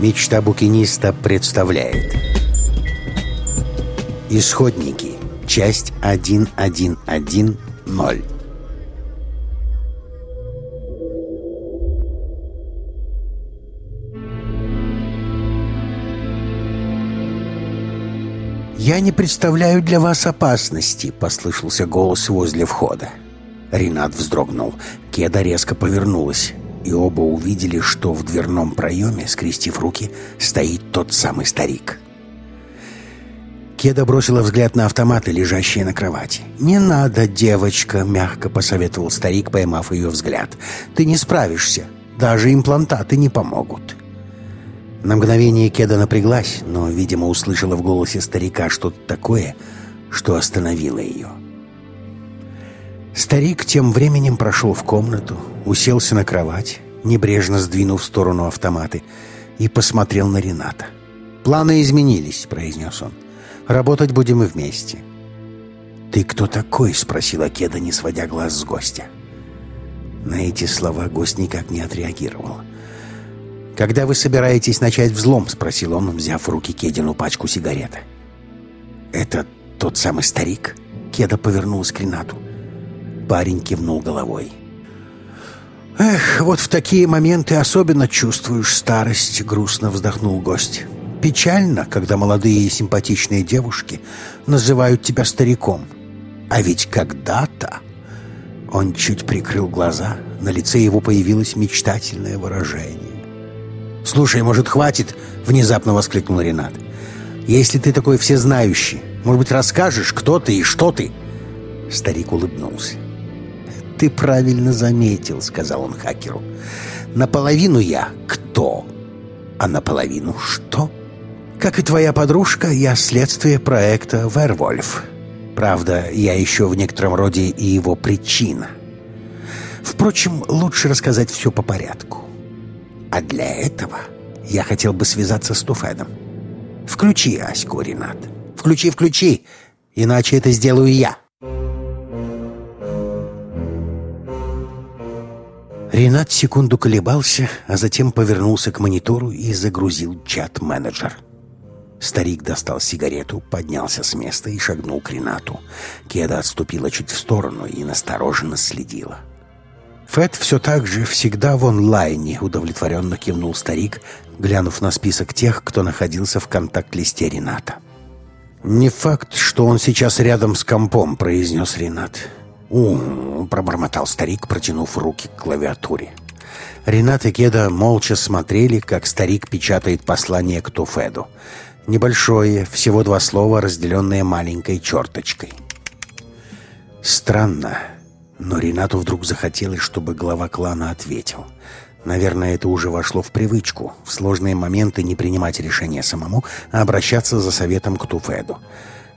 Мечта букиниста представляет Исходники Часть 1110 «Я не представляю для вас опасности», — послышался голос возле входа. Ренат вздрогнул. Кеда резко повернулась, и оба увидели, что в дверном проеме, скрестив руки, стоит тот самый старик. Кеда бросила взгляд на автоматы, лежащие на кровати. «Не надо, девочка», — мягко посоветовал старик, поймав ее взгляд. «Ты не справишься. Даже имплантаты не помогут». На мгновение Кеда напряглась, но, видимо, услышала в голосе старика что-то такое, что остановило ее. Старик тем временем прошел в комнату, уселся на кровать, небрежно сдвинув в сторону автоматы, и посмотрел на Рената. «Планы изменились», — произнес он. «Работать будем и вместе». «Ты кто такой?» — спросила Кеда, не сводя глаз с гостя. На эти слова гость никак не отреагировал. «Когда вы собираетесь начать взлом?» — спросил он, взяв в руки Кедину пачку сигарет. «Это тот самый старик?» Кеда повернулась к Ренату. Парень кивнул головой. «Эх, вот в такие моменты особенно чувствуешь старость», — грустно вздохнул гость. «Печально, когда молодые и симпатичные девушки называют тебя стариком. А ведь когда-то...» Он чуть прикрыл глаза, на лице его появилось мечтательное выражение. «Слушай, может, хватит?» — внезапно воскликнул Ренат. «Если ты такой всезнающий, может быть, расскажешь, кто ты и что ты?» Старик улыбнулся. «Ты правильно заметил», — сказал он хакеру. «Наполовину я кто, а наполовину что?» «Как и твоя подружка, я следствие проекта «Вервольф». Правда, я еще в некотором роде и его причина. Впрочем, лучше рассказать все по порядку. А для этого я хотел бы связаться с Туфедом. Включи Аську, Ренат. Включи, включи, иначе это сделаю я. Ренат секунду колебался, а затем повернулся к монитору и загрузил чат-менеджер. Старик достал сигарету, поднялся с места и шагнул к Ренату. Кеда отступила чуть в сторону и настороженно следила. Фэт все так же всегда в онлайне, удовлетворенно кивнул старик, глянув на список тех, кто находился в контакт-листе Рената. «Не факт, что он сейчас рядом с компом», — произнес Ренат. «У-у-у», пробормотал старик, протянув руки к клавиатуре. Ренат и Кеда молча смотрели, как старик печатает послание к Туфеду. Небольшое, всего два слова, разделенные маленькой черточкой. «Странно», но Ренату вдруг захотелось, чтобы глава клана ответил. Наверное, это уже вошло в привычку. В сложные моменты не принимать решения самому, а обращаться за советом к Туфеду.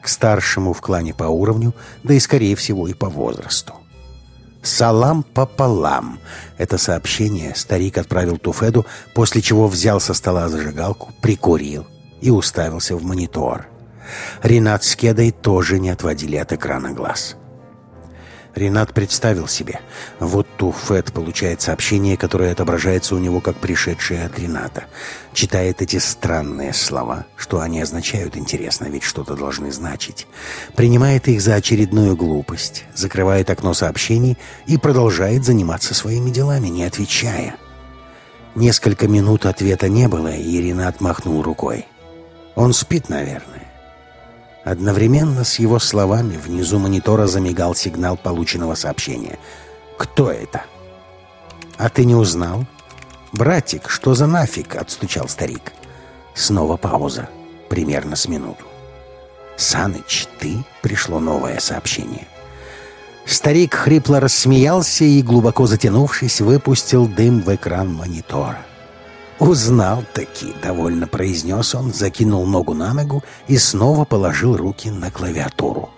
К старшему в клане по уровню, да и, скорее всего, и по возрасту. «Салам пополам!» Это сообщение старик отправил Туфеду, после чего взял со стола зажигалку, прикурил и уставился в монитор. Ренат с Кедой тоже не отводили от экрана глаз. Ренат представил себе. Вот Туфет получает сообщение, которое отображается у него как пришедшее от Рената. Читает эти странные слова. Что они означают, интересно, ведь что-то должны значить. Принимает их за очередную глупость, закрывает окно сообщений и продолжает заниматься своими делами, не отвечая. Несколько минут ответа не было, и Ренат махнул рукой. Он спит, наверное. Одновременно с его словами внизу монитора замигал сигнал полученного сообщения. «Кто это?» «А ты не узнал?» «Братик, что за нафиг?» — отстучал старик. Снова пауза. Примерно с минуту. «Саныч, ты?» — пришло новое сообщение. Старик хрипло рассмеялся и, глубоко затянувшись, выпустил дым в экран монитора. «Узнал-таки», — довольно произнес он, закинул ногу на ногу и снова положил руки на клавиатуру.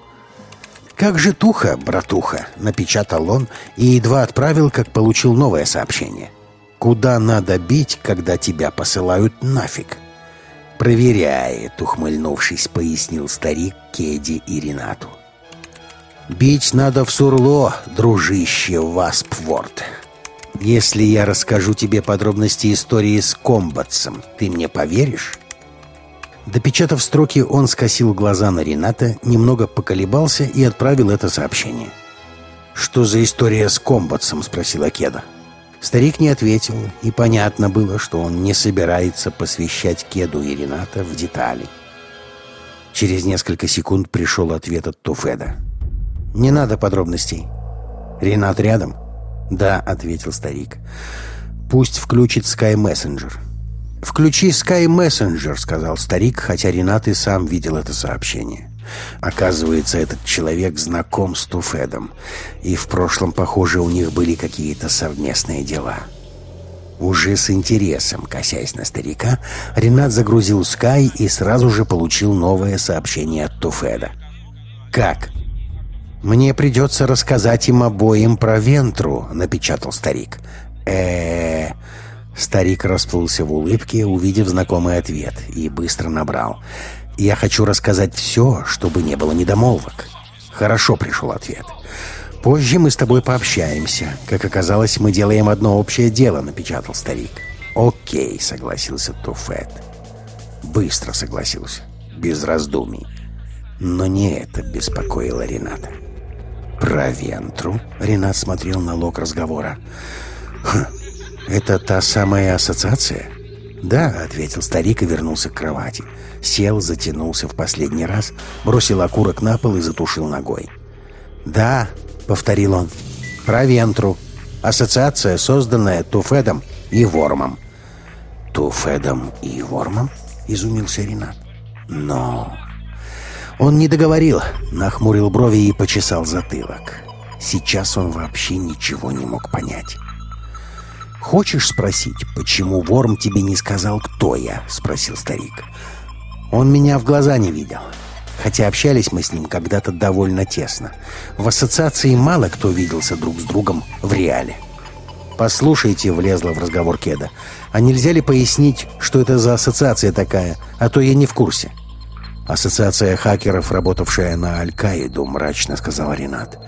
«Как же туха, братуха!» — напечатал он и едва отправил, как получил новое сообщение. «Куда надо бить, когда тебя посылают нафиг?» «Проверяет», — ухмыльнувшись, пояснил старик Кеди и Ренату. «Бить надо в сурло, дружище Васпворд. Если я расскажу тебе подробности истории с комбатсом, ты мне поверишь?» Допечатав строки, он скосил глаза на Рената, немного поколебался и отправил это сообщение. «Что за история с комбатсом?» — спросила Кеда. Старик не ответил, и понятно было, что он не собирается посвящать Кеду и Рената в детали. Через несколько секунд пришел ответ от Туфеда. «Не надо подробностей. Ренат рядом?» «Да», — ответил старик. «Пусть включит Sky Messenger». «Включи Sky Messenger», — сказал старик, хотя Ренат и сам видел это сообщение. Оказывается, этот человек знаком с Туфедом, и в прошлом, похоже, у них были какие-то совместные дела. Уже с интересом, косясь на старика, Ренат загрузил Скай и сразу же получил новое сообщение от Туфеда. «Как?» «Мне придется рассказать им обоим про Вентру», — напечатал старик. э Старик расплылся в улыбке, увидев знакомый ответ, и быстро набрал. «Я хочу рассказать все, чтобы не было недомолвок». «Хорошо», — пришел ответ. «Позже мы с тобой пообщаемся. Как оказалось, мы делаем одно общее дело», — напечатал старик. «Окей», — согласился Туфет. Быстро согласился, без раздумий. Но не это беспокоило Рената. «Про Вентру?» — Ренат смотрел на лог разговора. «Хм, «Это та самая ассоциация?» «Да», — ответил старик и вернулся к кровати. Сел, затянулся в последний раз, бросил окурок на пол и затушил ногой. «Да», — повторил он, — «про Вентру. Ассоциация, созданная Туфедом и Вормом». «Туфедом и Вормом?» — изумился Ренат. «Но...» Он не договорил, нахмурил брови и почесал затылок. Сейчас он вообще ничего не мог понять. «Хочешь спросить, почему Ворм тебе не сказал, кто я?» — спросил старик. «Он меня в глаза не видел. Хотя общались мы с ним когда-то довольно тесно. В ассоциации мало кто виделся друг с другом в реале». «Послушайте», — влезла в разговор Кеда, «а нельзя ли пояснить, что это за ассоциация такая? А то я не в курсе». «Ассоциация хакеров, работавшая на Аль-Каиду», — мрачно сказал Ренат.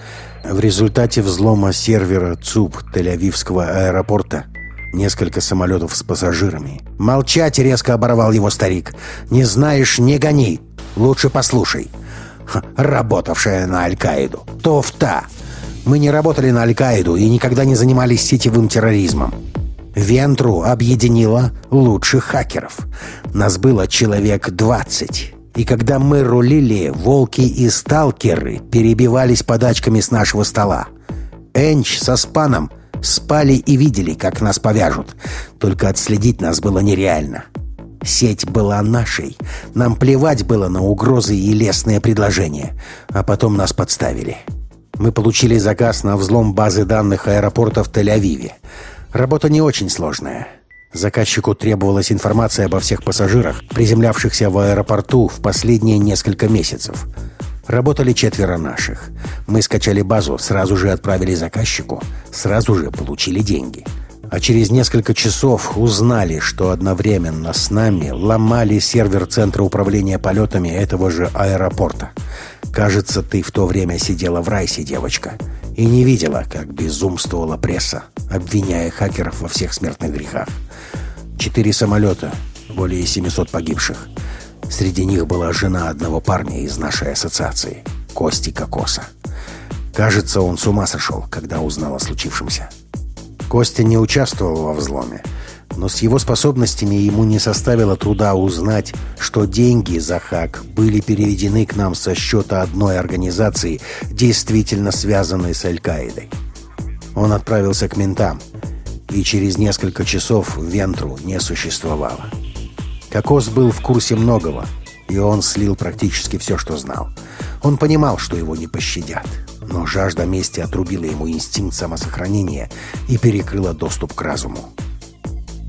В результате взлома сервера ЦУП Тель-Авивского аэропорта несколько самолетов с пассажирами. «Молчать!» — резко оборвал его старик. «Не знаешь — не гони! Лучше послушай!» Ха, «Работавшая на Аль-Каиду! Тофта! Мы не работали на Аль-Каиду и никогда не занимались сетевым терроризмом. Вентру объединила лучших хакеров. Нас было человек двадцать. И когда мы рулили, волки и сталкеры перебивались подачками с нашего стола. Энч со Спаном спали и видели, как нас повяжут. Только отследить нас было нереально. Сеть была нашей. Нам плевать было на угрозы и лестные предложения. А потом нас подставили. Мы получили заказ на взлом базы данных аэропорта в Тель-Авиве. Работа не очень сложная. Заказчику требовалась информация обо всех пассажирах, приземлявшихся в аэропорту в последние несколько месяцев. Работали четверо наших. Мы скачали базу, сразу же отправили заказчику, сразу же получили деньги. А через несколько часов узнали, что одновременно с нами ломали сервер Центра управления полетами этого же аэропорта. Кажется, ты в то время сидела в райсе, девочка, и не видела, как безумствовала пресса, обвиняя хакеров во всех смертных грехах. Четыре самолета, более 700 погибших. Среди них была жена одного парня из нашей ассоциации, Кости Кокоса. Кажется, он с ума сошел, когда узнал о случившемся. Костя не участвовал во взломе, но с его способностями ему не составило труда узнать, что деньги за хак были переведены к нам со счета одной организации, действительно связанной с Аль-Каидой. Он отправился к ментам – и через несколько часов Вентру не существовало. Кокос был в курсе многого, и он слил практически все, что знал. Он понимал, что его не пощадят, но жажда мести отрубила ему инстинкт самосохранения и перекрыла доступ к разуму.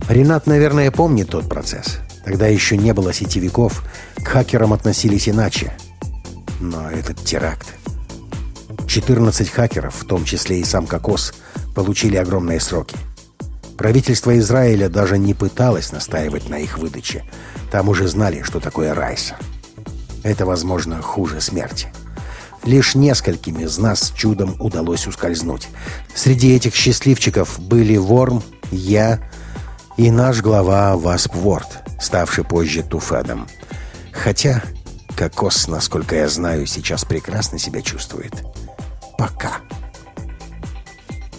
Ренат, наверное, помнит тот процесс. Тогда еще не было сетевиков, к хакерам относились иначе. Но этот теракт... 14 хакеров, в том числе и сам Кокос, получили огромные сроки. Правительство Израиля даже не пыталось настаивать на их выдаче. Там уже знали, что такое Райса. Это, возможно, хуже смерти. Лишь нескольким из нас чудом удалось ускользнуть. Среди этих счастливчиков были Ворм, я и наш глава Васпворд, ставший позже Туфадом. Хотя Кокос, насколько я знаю, сейчас прекрасно себя чувствует. Пока.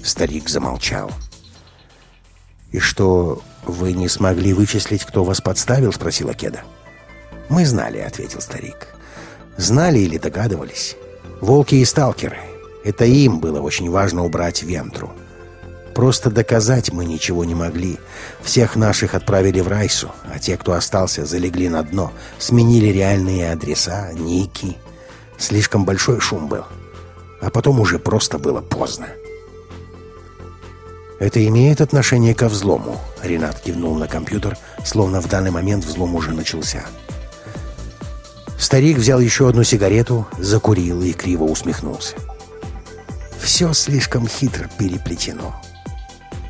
Старик замолчал. «И что, вы не смогли вычислить, кто вас подставил?» — спросила Кеда. «Мы знали», — ответил старик. «Знали или догадывались? Волки и сталкеры. Это им было очень важно убрать Вентру. Просто доказать мы ничего не могли. Всех наших отправили в Райсу, а те, кто остался, залегли на дно, сменили реальные адреса, ники. Слишком большой шум был. А потом уже просто было поздно. «Это имеет отношение ко взлому?» Ренат кивнул на компьютер, словно в данный момент взлом уже начался. Старик взял еще одну сигарету, закурил и криво усмехнулся. «Все слишком хитро переплетено.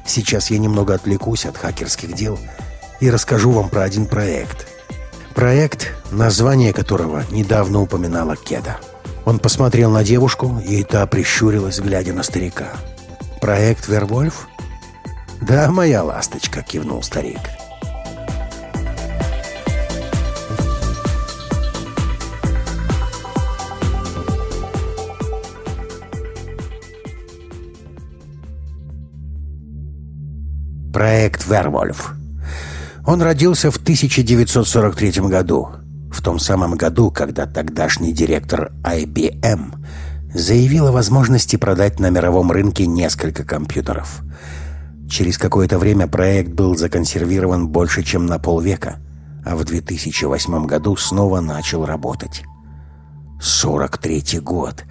Сейчас я немного отвлекусь от хакерских дел и расскажу вам про один проект. Проект, название которого недавно упоминала Кеда. Он посмотрел на девушку, и та прищурилась, глядя на старика. «Проект Вервольф?» «Да, моя ласточка», — кивнул старик. Проект «Вервольф». Он родился в 1943 году, в том самом году, когда тогдашний директор IBM заявил о возможности продать на мировом рынке несколько компьютеров. Через какое-то время проект был законсервирован больше, чем на полвека, а в 2008 году снова начал работать. 43 год.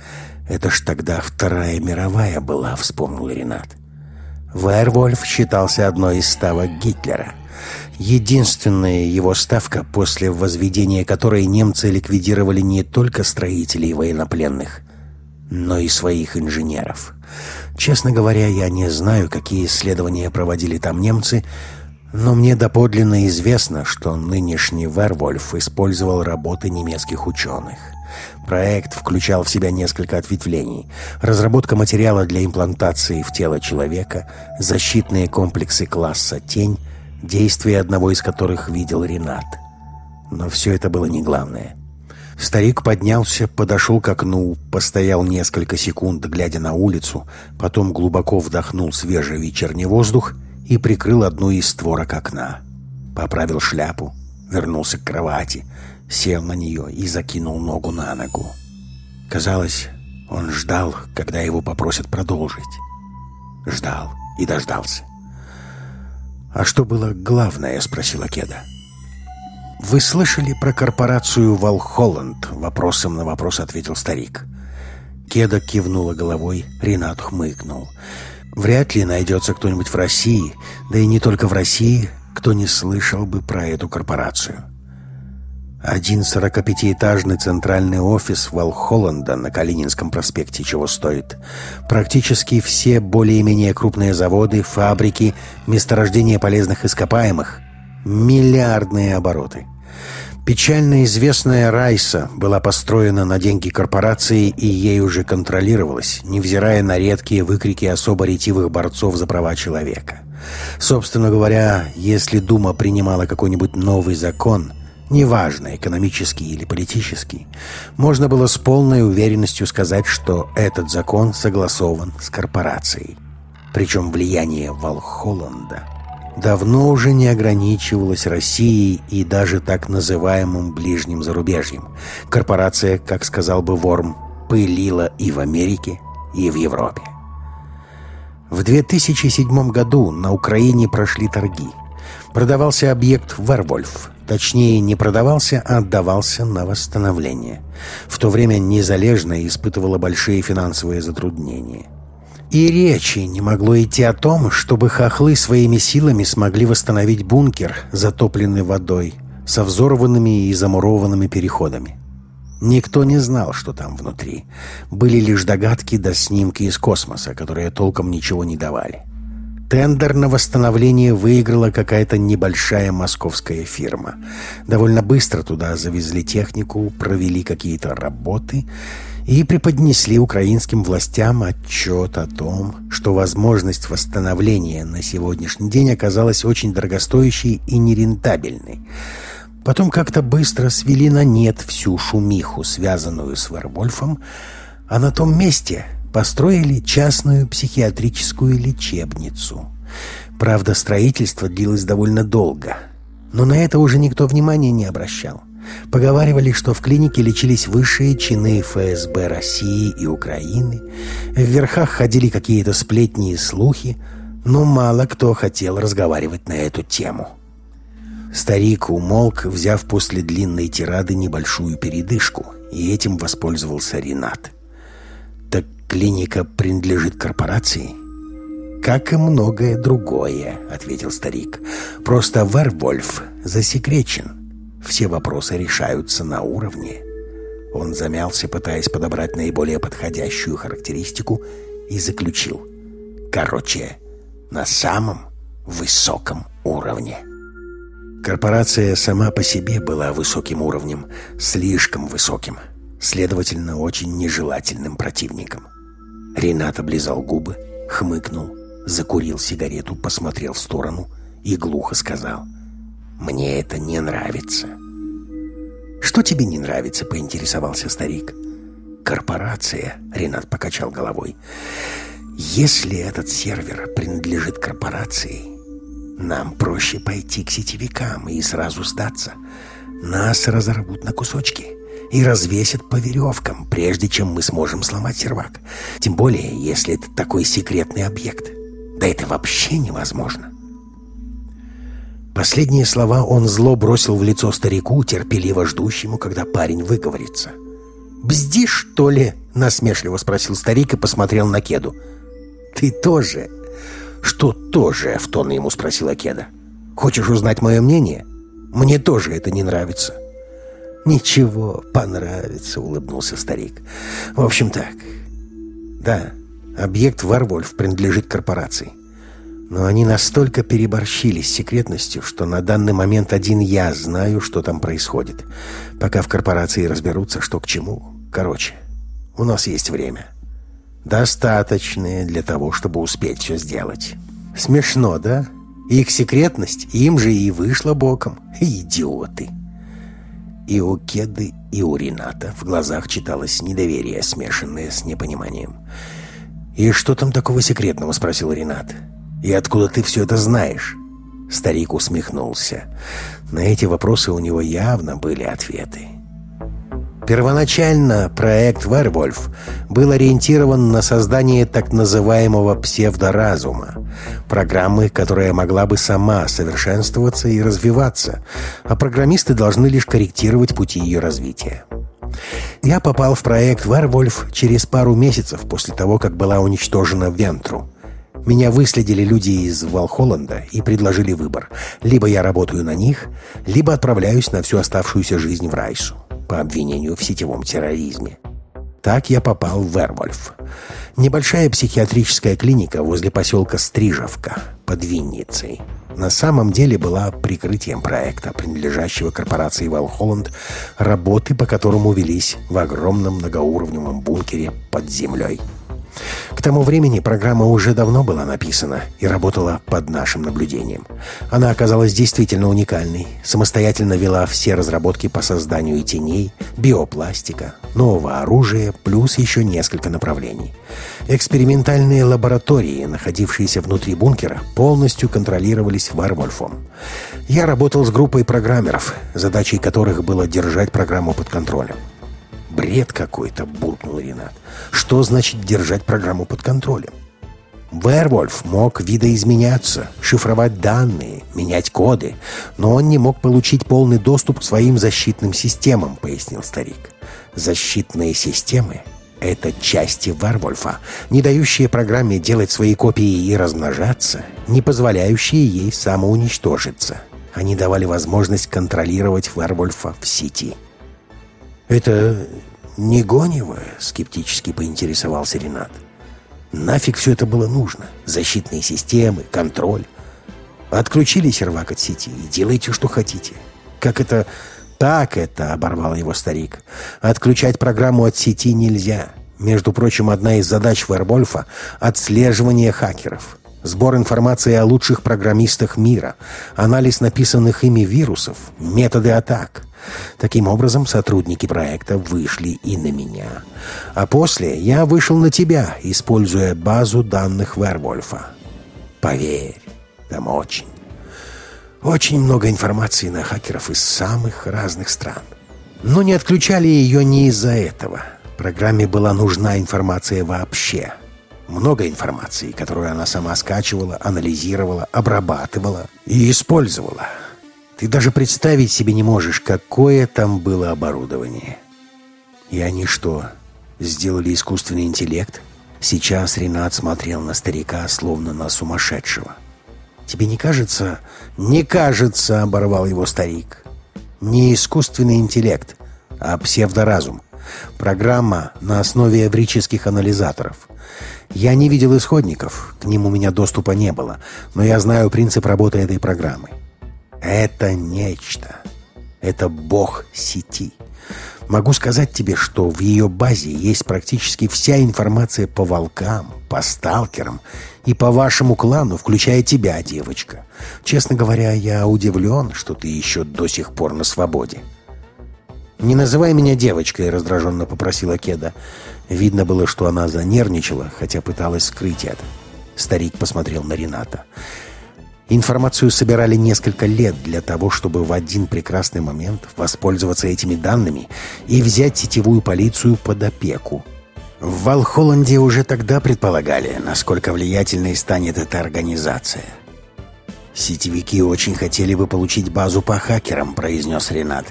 Это ж тогда Вторая мировая была, вспомнил Ренат. Вервольф считался одной из ставок Гитлера. Единственная его ставка, после возведения которой немцы ликвидировали не только строителей и военнопленных, но и своих инженеров. Честно говоря, я не знаю, какие исследования проводили там немцы, но мне доподлинно известно, что нынешний Вервольф использовал работы немецких ученых. Проект включал в себя несколько ответвлений. Разработка материала для имплантации в тело человека, защитные комплексы класса «Тень», действия одного из которых видел Ренат. Но все это было не главное. Старик поднялся, подошел к окну, постоял несколько секунд, глядя на улицу, потом глубоко вдохнул свежий вечерний воздух и прикрыл одну из створок окна. Поправил шляпу, вернулся к кровати — сел на нее и закинул ногу на ногу. Казалось, он ждал, когда его попросят продолжить. Ждал и дождался. «А что было главное?» — спросила Кеда. «Вы слышали про корпорацию «Валхолланд»?» — вопросом на вопрос ответил старик. Кеда кивнула головой, Ренат хмыкнул. «Вряд ли найдется кто-нибудь в России, да и не только в России, кто не слышал бы про эту корпорацию». Один 45-этажный центральный офис Валхолланда на Калининском проспекте чего стоит. Практически все более-менее крупные заводы, фабрики, месторождения полезных ископаемых. Миллиардные обороты. Печально известная Райса была построена на деньги корпорации и ей уже контролировалась, невзирая на редкие выкрики особо ретивых борцов за права человека. Собственно говоря, если Дума принимала какой-нибудь новый закон – неважно, экономический или политический, можно было с полной уверенностью сказать, что этот закон согласован с корпорацией. Причем влияние Валхолланда давно уже не ограничивалось Россией и даже так называемым ближним зарубежьем. Корпорация, как сказал бы Ворм, пылила и в Америке, и в Европе. В 2007 году на Украине прошли торги. Продавался объект «Вервольф», Точнее, не продавался, а отдавался на восстановление. В то время Незалежная испытывала большие финансовые затруднения. И речи не могло идти о том, чтобы хохлы своими силами смогли восстановить бункер, затопленный водой, со взорванными и замурованными переходами. Никто не знал, что там внутри. Были лишь догадки да снимки из космоса, которые толком ничего не давали. Тендер на восстановление выиграла какая-то небольшая московская фирма. Довольно быстро туда завезли технику, провели какие-то работы, и преподнесли украинским властям отчет о том, что возможность восстановления на сегодняшний день оказалась очень дорогостоящей и нерентабельной. Потом как-то быстро свели на нет всю шумиху, связанную с Вервольфом, а на том месте построили частную психиатрическую лечебницу. Правда, строительство длилось довольно долго, но на это уже никто внимания не обращал. Поговаривали, что в клинике лечились высшие чины ФСБ России и Украины. В верхах ходили какие-то сплетни и слухи, но мало кто хотел разговаривать на эту тему. Старик умолк, взяв после длинной тирады небольшую передышку, и этим воспользовался Ренат. «Так клиника принадлежит корпорации?» «Как и многое другое», — ответил старик. «Просто Вервольф засекречен. Все вопросы решаются на уровне. Он замялся, пытаясь подобрать наиболее подходящую характеристику, и заключил. Короче, на самом высоком уровне. Корпорация сама по себе была высоким уровнем, слишком высоким, следовательно, очень нежелательным противником. Ренат облизал губы, хмыкнул, закурил сигарету, посмотрел в сторону и глухо сказал — мне это не нравится. Что тебе не нравится, поинтересовался старик. Корпорация, Ренат покачал головой. Если этот сервер принадлежит корпорации, нам проще пойти к сетевикам и сразу сдаться. Нас разорвут на кусочки и развесят по веревкам, прежде чем мы сможем сломать сервак. Тем более, если это такой секретный объект. Да это вообще невозможно. Последние слова он зло бросил в лицо старику, терпеливо ждущему, когда парень выговорится. «Бзди, что ли?» — насмешливо спросил старик и посмотрел на Кеду. «Ты тоже?» «Что тоже?» — в тон ему спросила Кеда. «Хочешь узнать мое мнение? Мне тоже это не нравится». «Ничего, понравится», — улыбнулся старик. «В общем так. Да, объект Варвольф принадлежит корпорации. Но они настолько переборщили с секретностью, что на данный момент один я знаю, что там происходит. Пока в корпорации разберутся, что к чему. Короче, у нас есть время. Достаточное для того, чтобы успеть все сделать. Смешно, да? Их секретность им же и вышла боком. Идиоты. И у Кеды, и у Рената в глазах читалось недоверие, смешанное с непониманием. «И что там такого секретного?» — спросил Ренат. И откуда ты все это знаешь?» Старик усмехнулся. На эти вопросы у него явно были ответы. Первоначально проект «Вервольф» был ориентирован на создание так называемого псевдоразума, программы, которая могла бы сама совершенствоваться и развиваться, а программисты должны лишь корректировать пути ее развития. Я попал в проект «Вервольф» через пару месяцев после того, как была уничтожена Вентру – меня выследили люди из Валхолланда и предложили выбор. Либо я работаю на них, либо отправляюсь на всю оставшуюся жизнь в Райсу по обвинению в сетевом терроризме. Так я попал в Вервольф. Небольшая психиатрическая клиника возле поселка Стрижевка под Винницей. На самом деле была прикрытием проекта, принадлежащего корпорации Валхолланд, работы по которому велись в огромном многоуровневом бункере под землей. К тому времени программа уже давно была написана и работала под нашим наблюдением. Она оказалась действительно уникальной, самостоятельно вела все разработки по созданию теней, биопластика, нового оружия, плюс еще несколько направлений. Экспериментальные лаборатории, находившиеся внутри бункера, полностью контролировались Варвольфом. Я работал с группой программеров, задачей которых было держать программу под контролем. «Бред какой-то», — буркнул Ренат. «Что значит держать программу под контролем?» Вервольф мог видоизменяться, шифровать данные, менять коды, но он не мог получить полный доступ к своим защитным системам, пояснил старик. Защитные системы — это части Вервольфа, не дающие программе делать свои копии и размножаться, не позволяющие ей самоуничтожиться. Они давали возможность контролировать Вервольфа в сети. «Это не Гонева?» — скептически поинтересовался Ренат. «Нафиг все это было нужно? Защитные системы, контроль. Отключили сервак от сети и делайте, что хотите. Как это «Так это», — оборвал его старик. «Отключать программу от сети нельзя. Между прочим, одна из задач Вервольфа — отслеживание хакеров. Сбор информации о лучших программистах мира, анализ написанных ими вирусов, методы атак. Таким образом, сотрудники проекта вышли и на меня. А после я вышел на тебя, используя базу данных Вервольфа. Поверь, там очень, очень много информации на хакеров из самых разных стран. Но не отключали ее не из-за этого. Программе была нужна информация вообще. Много информации, которую она сама скачивала, анализировала, обрабатывала и использовала. Ты даже представить себе не можешь, какое там было оборудование. И они что, сделали искусственный интеллект? Сейчас Ренат смотрел на старика, словно на сумасшедшего. «Тебе не кажется?» «Не кажется», — оборвал его старик. «Не искусственный интеллект, а псевдоразум. Программа на основе эврических анализаторов. Я не видел исходников, к ним у меня доступа не было, но я знаю принцип работы этой программы. Это нечто. Это бог сети. Могу сказать тебе, что в ее базе есть практически вся информация по волкам, по сталкерам и по вашему клану, включая тебя, девочка. Честно говоря, я удивлен, что ты еще до сих пор на свободе. «Не называй меня девочкой», — раздраженно попросила Кеда. Видно было, что она занервничала, хотя пыталась скрыть это. Старик посмотрел на Рената. Информацию собирали несколько лет для того, чтобы в один прекрасный момент воспользоваться этими данными и взять сетевую полицию под опеку. В Валхолланде уже тогда предполагали, насколько влиятельной станет эта организация. «Сетевики очень хотели бы получить базу по хакерам», — произнес Ренат.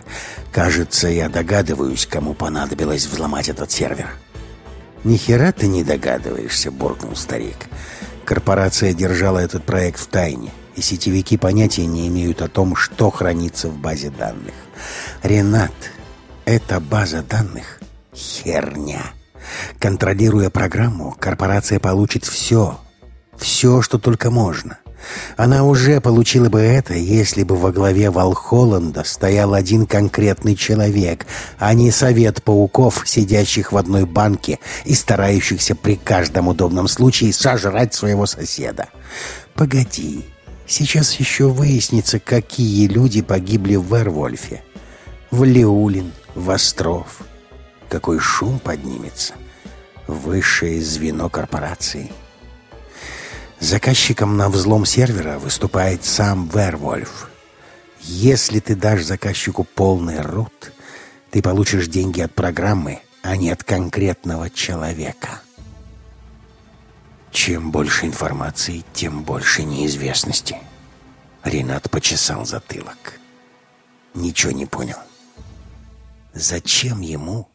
«Кажется, я догадываюсь, кому понадобилось взломать этот сервер». «Ни хера ты не догадываешься», — буркнул старик. «Корпорация держала этот проект в тайне и сетевики понятия не имеют о том, что хранится в базе данных. Ренат, эта база данных — херня. Контролируя программу, корпорация получит все, все, что только можно. Она уже получила бы это, если бы во главе Валхолланда стоял один конкретный человек, а не совет пауков, сидящих в одной банке и старающихся при каждом удобном случае сожрать своего соседа. «Погоди», Сейчас еще выяснится, какие люди погибли в Вервольфе. В Леулин, в Остров. Какой шум поднимется. Высшее звено корпорации. Заказчиком на взлом сервера выступает сам Вервольф. Если ты дашь заказчику полный рут, ты получишь деньги от программы, а не от конкретного человека. Чем больше информации, тем больше неизвестности. Ренат почесал затылок. Ничего не понял. Зачем ему...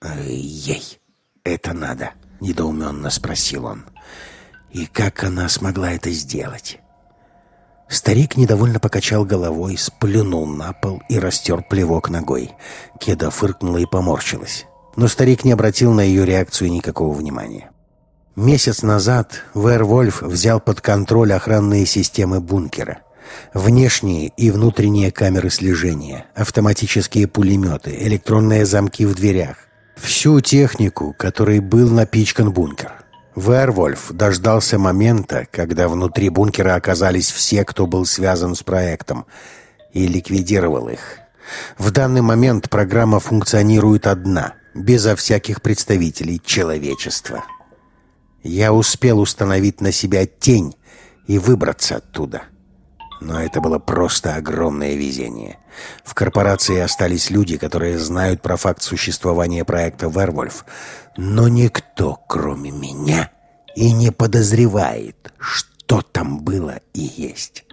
Э, ей это надо? Недоуменно спросил он. И как она смогла это сделать? Старик недовольно покачал головой, сплюнул на пол и растер плевок ногой. Кеда фыркнула и поморщилась. Но старик не обратил на ее реакцию никакого внимания. Месяц назад Вервольф взял под контроль охранные системы бункера. Внешние и внутренние камеры слежения, автоматические пулеметы, электронные замки в дверях. Всю технику, которой был напичкан бункер. Вервольф дождался момента, когда внутри бункера оказались все, кто был связан с проектом, и ликвидировал их. В данный момент программа функционирует одна, безо всяких представителей человечества. Я успел установить на себя тень и выбраться оттуда. Но это было просто огромное везение. В корпорации остались люди, которые знают про факт существования проекта «Вервольф», но никто, кроме меня, и не подозревает, что там было и есть.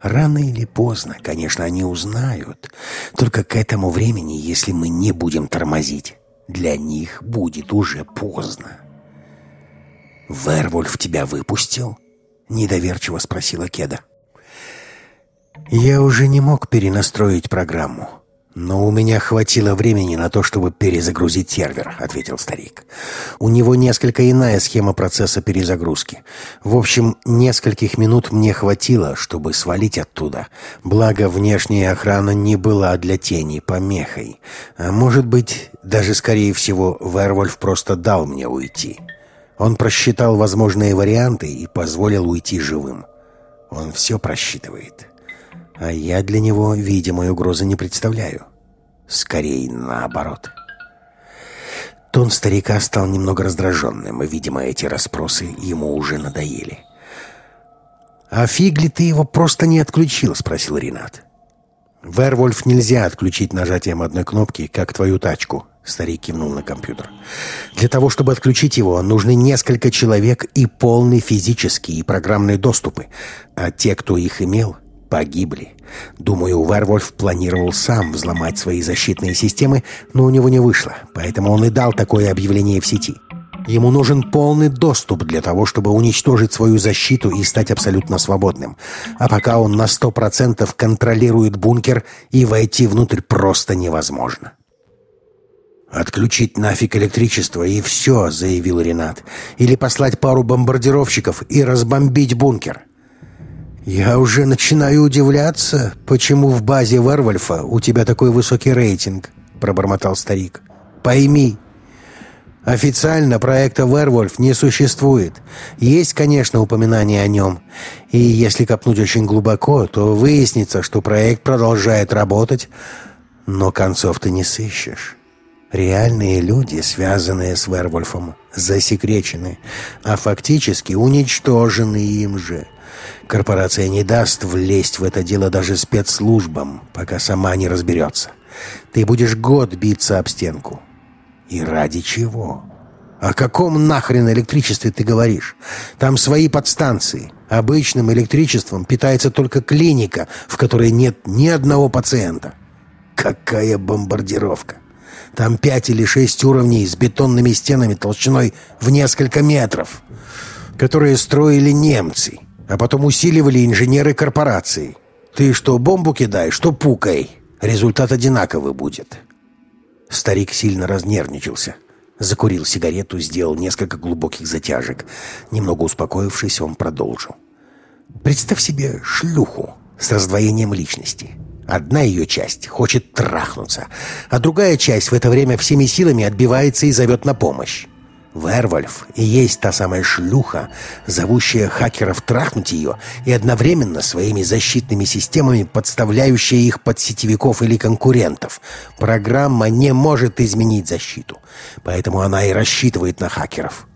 Рано или поздно, конечно, они узнают. Только к этому времени, если мы не будем тормозить, для них будет уже поздно. «Вервольф тебя выпустил?» — недоверчиво спросила Кеда. «Я уже не мог перенастроить программу. «Но у меня хватило времени на то, чтобы перезагрузить сервер», — ответил старик. «У него несколько иная схема процесса перезагрузки. В общем, нескольких минут мне хватило, чтобы свалить оттуда. Благо, внешняя охрана не была для тени помехой. А может быть, даже скорее всего, Вервольф просто дал мне уйти. Он просчитал возможные варианты и позволил уйти живым. Он все просчитывает» а я для него видимой угрозы не представляю. Скорее, наоборот. Тон старика стал немного раздраженным, и, видимо, эти расспросы ему уже надоели. «А фиг ли ты его просто не отключил?» — спросил Ренат. «Вервольф нельзя отключить нажатием одной кнопки, как твою тачку», — старик кивнул на компьютер. «Для того, чтобы отключить его, нужны несколько человек и полный физический и программные доступы, а те, кто их имел, погибли. Думаю, Вервольф планировал сам взломать свои защитные системы, но у него не вышло, поэтому он и дал такое объявление в сети. Ему нужен полный доступ для того, чтобы уничтожить свою защиту и стать абсолютно свободным. А пока он на сто процентов контролирует бункер, и войти внутрь просто невозможно. «Отключить нафиг электричество, и все», — заявил Ренат. «Или послать пару бомбардировщиков и разбомбить бункер». «Я уже начинаю удивляться, почему в базе Варвольфа у тебя такой высокий рейтинг», — пробормотал старик. «Пойми, официально проекта Werewolf не существует. Есть, конечно, упоминание о нем. И если копнуть очень глубоко, то выяснится, что проект продолжает работать, но концов ты не сыщешь». Реальные люди, связанные с Вервольфом, засекречены, а фактически уничтожены им же. Корпорация не даст влезть в это дело даже спецслужбам, пока сама не разберется. Ты будешь год биться об стенку. И ради чего? О каком нахрен электричестве ты говоришь? Там свои подстанции. Обычным электричеством питается только клиника, в которой нет ни одного пациента. Какая бомбардировка! Там пять или шесть уровней с бетонными стенами толщиной в несколько метров, которые строили немцы а потом усиливали инженеры корпорации. Ты что бомбу кидай, что пукай. Результат одинаковый будет. Старик сильно разнервничался. Закурил сигарету, сделал несколько глубоких затяжек. Немного успокоившись, он продолжил. Представь себе шлюху с раздвоением личности. Одна ее часть хочет трахнуться, а другая часть в это время всеми силами отбивается и зовет на помощь. Вервольф и есть та самая шлюха, зовущая хакеров трахнуть ее и одновременно своими защитными системами подставляющая их под сетевиков или конкурентов. Программа не может изменить защиту, поэтому она и рассчитывает на хакеров.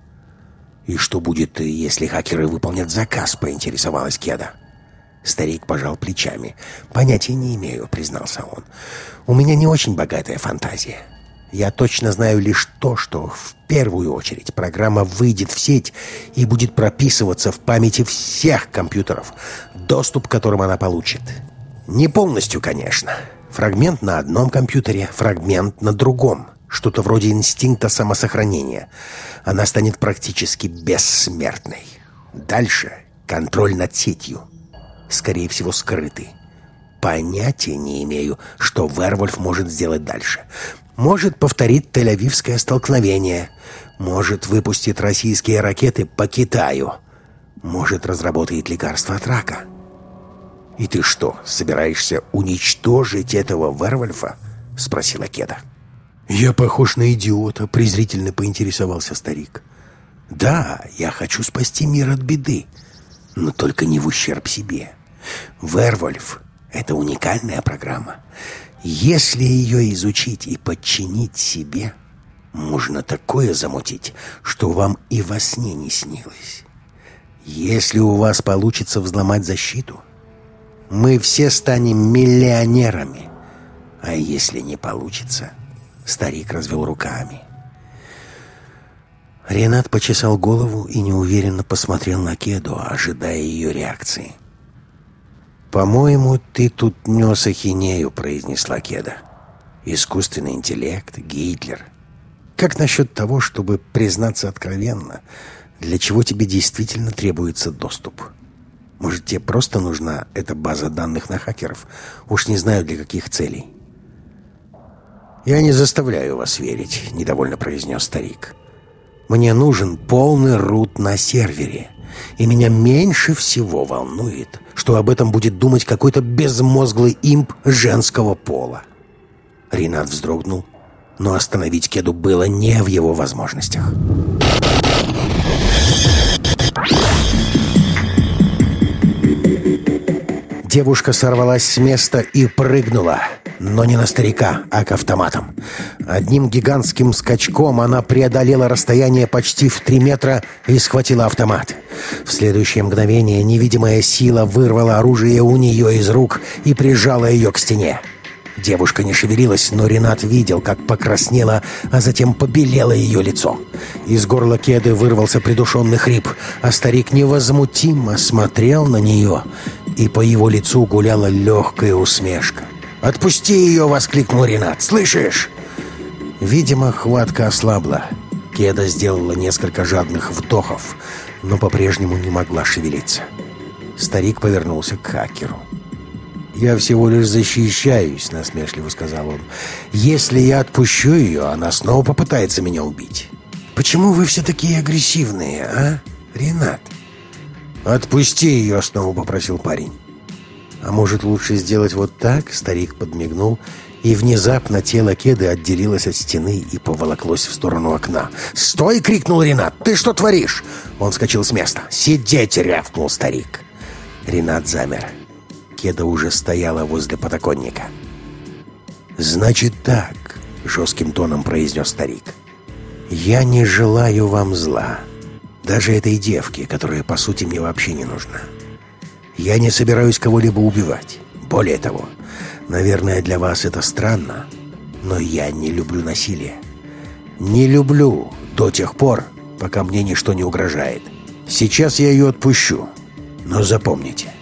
«И что будет, если хакеры выполнят заказ?» — поинтересовалась Кеда. Старик пожал плечами. «Понятия не имею», — признался он. «У меня не очень богатая фантазия». Я точно знаю лишь то, что в первую очередь программа выйдет в сеть и будет прописываться в памяти всех компьютеров, доступ к которым она получит. Не полностью, конечно. Фрагмент на одном компьютере, фрагмент на другом. Что-то вроде инстинкта самосохранения. Она станет практически бессмертной. Дальше контроль над сетью. Скорее всего, скрытый. Понятия не имею, что Вервольф может сделать дальше. Может повторить Тель-Авивское столкновение. Может выпустит российские ракеты по Китаю. Может разработает лекарство от рака. «И ты что, собираешься уничтожить этого Вервольфа?» — спросила Кеда. «Я похож на идиота», — презрительно поинтересовался старик. «Да, я хочу спасти мир от беды, но только не в ущерб себе. Вервольф — это уникальная программа. Если ее изучить и подчинить себе, можно такое замутить, что вам и во сне не снилось. Если у вас получится взломать защиту, мы все станем миллионерами. А если не получится, старик развел руками. Ренат почесал голову и неуверенно посмотрел на Кеду, ожидая ее реакции. — «По-моему, ты тут нес ахинею», — произнесла Кеда. «Искусственный интеллект, Гитлер. Как насчет того, чтобы признаться откровенно, для чего тебе действительно требуется доступ? Может, тебе просто нужна эта база данных на хакеров? Уж не знаю, для каких целей». «Я не заставляю вас верить», — недовольно произнес старик. «Мне нужен полный рут на сервере, и меня меньше всего волнует, что об этом будет думать какой-то безмозглый имп женского пола». Ренат вздрогнул, но остановить Кеду было не в его возможностях. Девушка сорвалась с места и прыгнула. Но не на старика, а к автоматам. Одним гигантским скачком она преодолела расстояние почти в три метра и схватила автомат. В следующее мгновение невидимая сила вырвала оружие у нее из рук и прижала ее к стене. Девушка не шевелилась, но Ренат видел, как покраснело, а затем побелело ее лицо. Из горла кеды вырвался придушенный хрип, а старик невозмутимо смотрел на нее, и по его лицу гуляла легкая усмешка. «Отпусти ее!» — воскликнул Ренат. «Слышишь?» Видимо, хватка ослабла. Кеда сделала несколько жадных вдохов, но по-прежнему не могла шевелиться. Старик повернулся к хакеру. «Я всего лишь защищаюсь», — насмешливо сказал он. «Если я отпущу ее, она снова попытается меня убить». «Почему вы все такие агрессивные, а, Ренат?» «Отпусти ее», — снова попросил парень. «А может, лучше сделать вот так?» — старик подмигнул, и внезапно тело Кеды отделилось от стены и поволоклось в сторону окна. «Стой!» — крикнул Ренат. «Ты что творишь?» Он вскочил с места. «Сидеть!» — рявкнул старик. Ренат замер. Кеда уже стояла возле подоконника. «Значит так», — жестким тоном произнес старик. «Я не желаю вам зла. Даже этой девке, которая, по сути, мне вообще не нужна. Я не собираюсь кого-либо убивать. Более того, наверное, для вас это странно, но я не люблю насилие. Не люблю до тех пор, пока мне ничто не угрожает. Сейчас я ее отпущу, но запомните,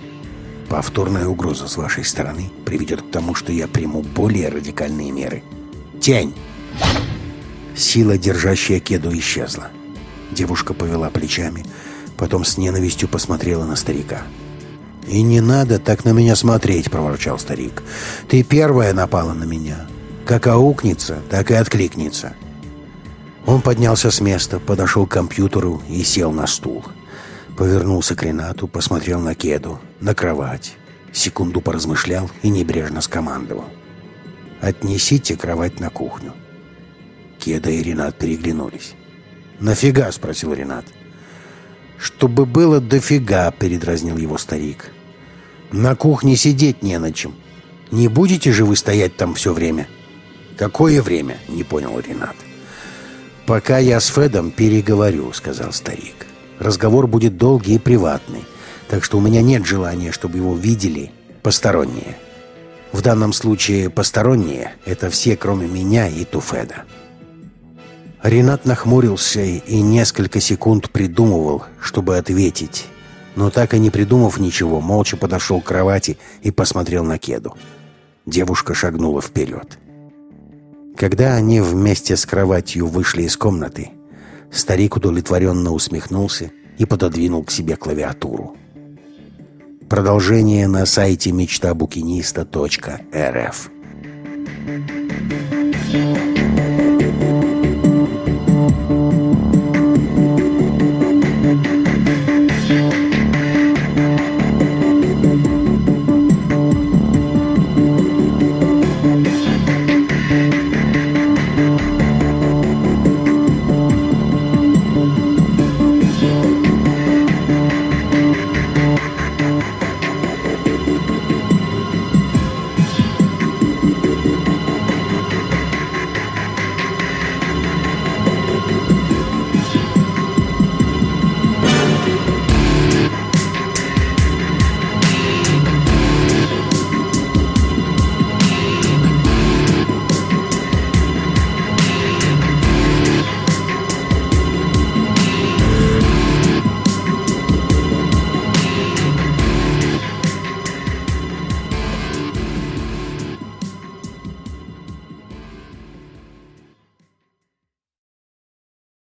Повторная угроза с вашей стороны приведет к тому, что я приму более радикальные меры. Тень! Сила, держащая кеду, исчезла. Девушка повела плечами, потом с ненавистью посмотрела на старика. «И не надо так на меня смотреть», — проворчал старик. «Ты первая напала на меня. Как аукнется, так и откликнется». Он поднялся с места, подошел к компьютеру и сел на стул. Повернулся к Ренату, посмотрел на Кеду, на кровать. Секунду поразмышлял и небрежно скомандовал. «Отнесите кровать на кухню». Кеда и Ренат переглянулись. «Нафига?» — спросил Ренат. «Чтобы было дофига», — передразнил его старик. «На кухне сидеть не на чем. Не будете же вы стоять там все время?» «Какое время?» — не понял Ренат. «Пока я с Федом переговорю», — сказал старик. Разговор будет долгий и приватный, так что у меня нет желания, чтобы его видели посторонние. В данном случае посторонние — это все, кроме меня и Туфеда. Ренат нахмурился и несколько секунд придумывал, чтобы ответить, но так и не придумав ничего, молча подошел к кровати и посмотрел на Кеду. Девушка шагнула вперед. Когда они вместе с кроватью вышли из комнаты, Старик удовлетворенно усмехнулся и пододвинул к себе клавиатуру. Продолжение на сайте мечтабукиниста.рф Thank you.